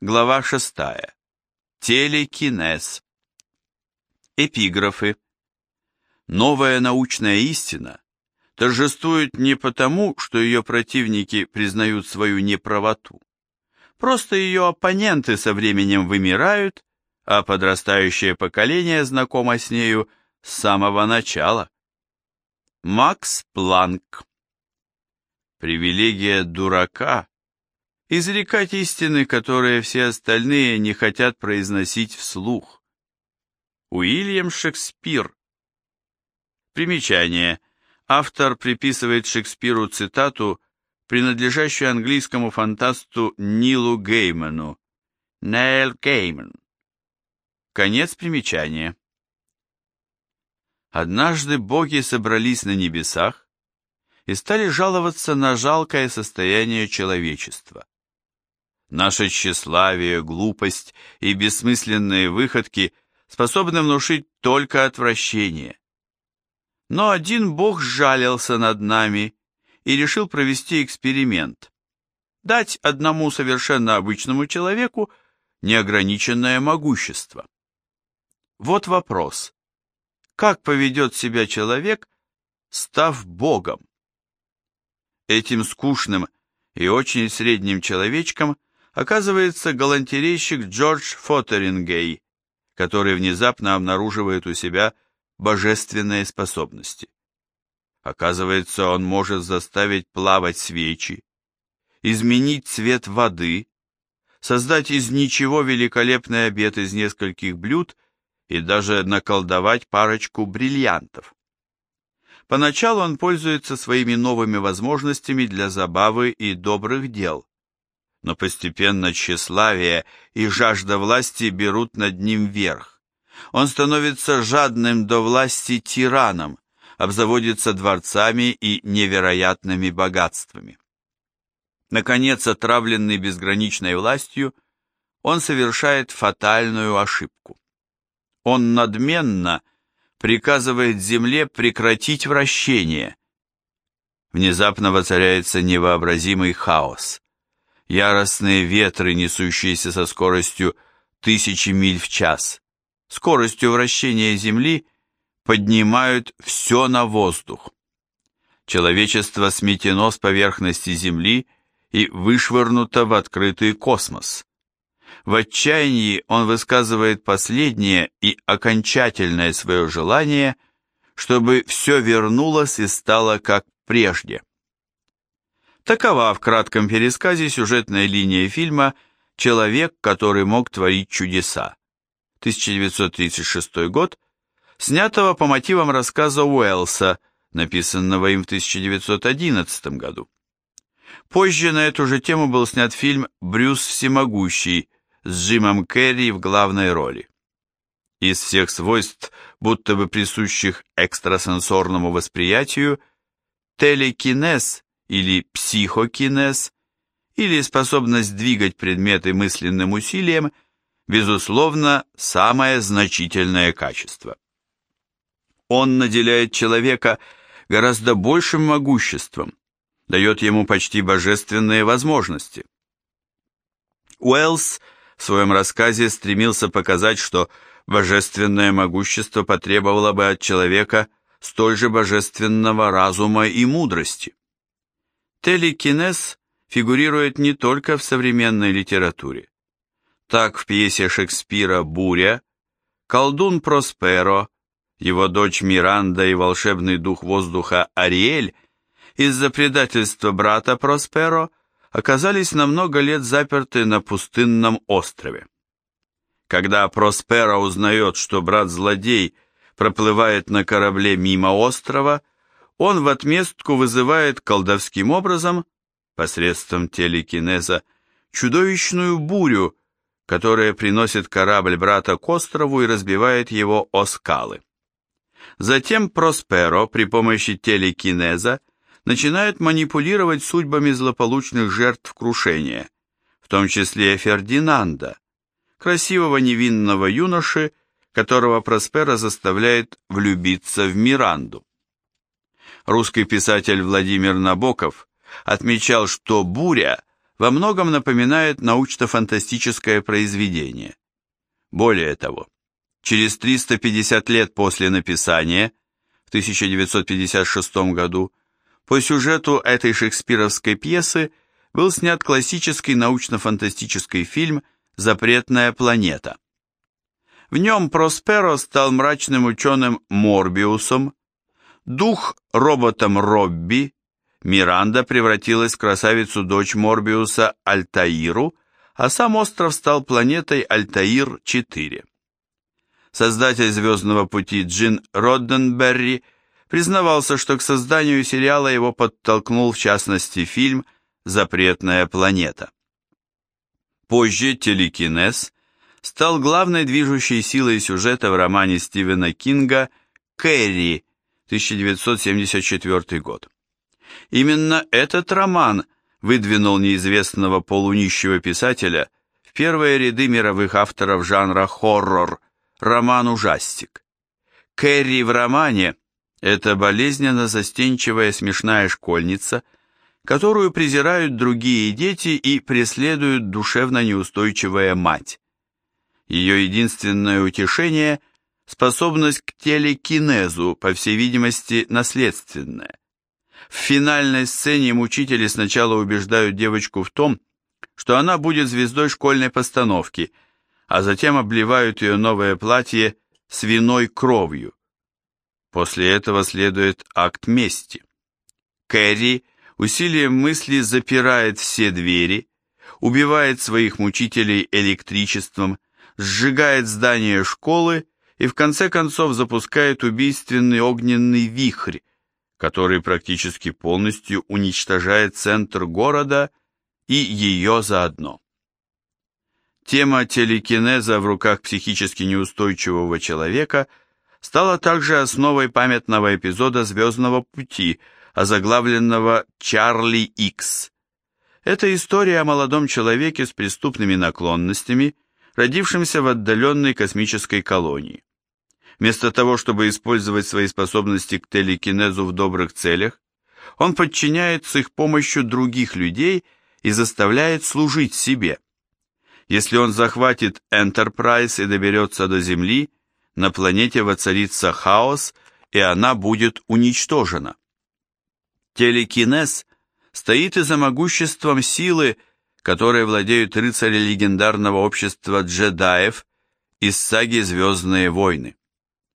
Глава 6. Телекинез. Эпиграфы. Новая научная истина торжествует не потому, что ее противники признают свою неправоту. Просто ее оппоненты со временем вымирают, а подрастающее поколение знакомо с нею с самого начала. Макс Планк. Привилегия дурака изрекать истины, которые все остальные не хотят произносить вслух. Уильям Шекспир. Примечание. Автор приписывает Шекспиру цитату, принадлежащую английскому фантасту Нилу Гейману. Нейл Гейман. Конец примечания. Однажды боги собрались на небесах и стали жаловаться на жалкое состояние человечества. Наше тщеславие, глупость и бессмысленные выходки способны внушить только отвращение. Но один бог сжалился над нами и решил провести эксперимент. Дать одному совершенно обычному человеку неограниченное могущество. Вот вопрос. Как поведет себя человек, став богом? Этим скучным и очень средним человечком оказывается галантерейщик Джордж Фотерингей, который внезапно обнаруживает у себя божественные способности. Оказывается, он может заставить плавать свечи, изменить цвет воды, создать из ничего великолепный обед из нескольких блюд и даже наколдовать парочку бриллиантов. Поначалу он пользуется своими новыми возможностями для забавы и добрых дел но постепенно тщеславие и жажда власти берут над ним верх. Он становится жадным до власти тираном, обзаводится дворцами и невероятными богатствами. Наконец, отравленный безграничной властью, он совершает фатальную ошибку. Он надменно приказывает земле прекратить вращение. Внезапно воцаряется невообразимый хаос яростные ветры, несущиеся со скоростью тысячи миль в час, скоростью вращения Земли, поднимают все на воздух. Человечество сметено с поверхности Земли и вышвырнуто в открытый космос. В отчаянии он высказывает последнее и окончательное свое желание, чтобы все вернулось и стало как прежде. Такова в кратком пересказе сюжетная линия фильма «Человек, который мог творить чудеса» 1936 год, снятого по мотивам рассказа Уэллса, написанного им в 1911 году. Позже на эту же тему был снят фильм «Брюс всемогущий» с Джимом Керри в главной роли. Из всех свойств, будто бы присущих экстрасенсорному восприятию, телекинез или психокинез, или способность двигать предметы мысленным усилием, безусловно, самое значительное качество. Он наделяет человека гораздо большим могуществом, дает ему почти божественные возможности. Уэллс в своем рассказе стремился показать, что божественное могущество потребовало бы от человека столь же божественного разума и мудрости. Телекинез фигурирует не только в современной литературе. Так в пьесе Шекспира «Буря» колдун Просперо, его дочь Миранда и волшебный дух воздуха Ариэль из-за предательства брата Просперо оказались на много лет заперты на пустынном острове. Когда Просперо узнает, что брат-злодей проплывает на корабле мимо острова, он в отместку вызывает колдовским образом, посредством телекинеза, чудовищную бурю, которая приносит корабль брата к острову и разбивает его о скалы. Затем Просперо при помощи телекинеза начинает манипулировать судьбами злополучных жертв крушения, в том числе Фердинанда, красивого невинного юноши, которого Просперо заставляет влюбиться в Миранду русский писатель Владимир Набоков отмечал, что буря во многом напоминает научно-фантастическое произведение. Более того, через 350 лет после написания, в 1956 году, по сюжету этой шекспировской пьесы был снят классический научно-фантастический фильм «Запретная планета». В нем Просперо стал мрачным ученым Морбиусом, дух роботом Робби, Миранда превратилась в красавицу-дочь Морбиуса Альтаиру, а сам остров стал планетой Альтаир-4. Создатель «Звездного пути» Джин Родденберри признавался, что к созданию сериала его подтолкнул в частности фильм «Запретная планета». Позже телекинез стал главной движущей силой сюжета в романе Стивена Кинга «Кэрри» 1974 год. Именно этот роман выдвинул неизвестного полунищего писателя в первые ряды мировых авторов жанра хоррор, роман-ужастик. Кэрри в романе – это болезненно застенчивая смешная школьница, которую презирают другие дети и преследует душевно неустойчивая мать. Ее единственное утешение – способность к телекинезу, по всей видимости, наследственная. В финальной сцене мучители сначала убеждают девочку в том, что она будет звездой школьной постановки, а затем обливают ее новое платье свиной кровью. После этого следует акт мести. Кэрри усилием мысли запирает все двери, убивает своих мучителей электричеством, сжигает здание школы и в конце концов запускает убийственный огненный вихрь, который практически полностью уничтожает центр города и ее заодно. Тема телекинеза в руках психически неустойчивого человека стала также основой памятного эпизода «Звездного пути», озаглавленного «Чарли Икс». Это история о молодом человеке с преступными наклонностями, родившемся в отдаленной космической колонии. Вместо того, чтобы использовать свои способности к телекинезу в добрых целях, он подчиняет с их помощью других людей и заставляет служить себе. Если он захватит Enterprise и доберется до Земли, на планете воцарится хаос, и она будет уничтожена. Телекинез стоит и за могуществом силы, которой владеют рыцари легендарного общества джедаев из саги «Звездные войны».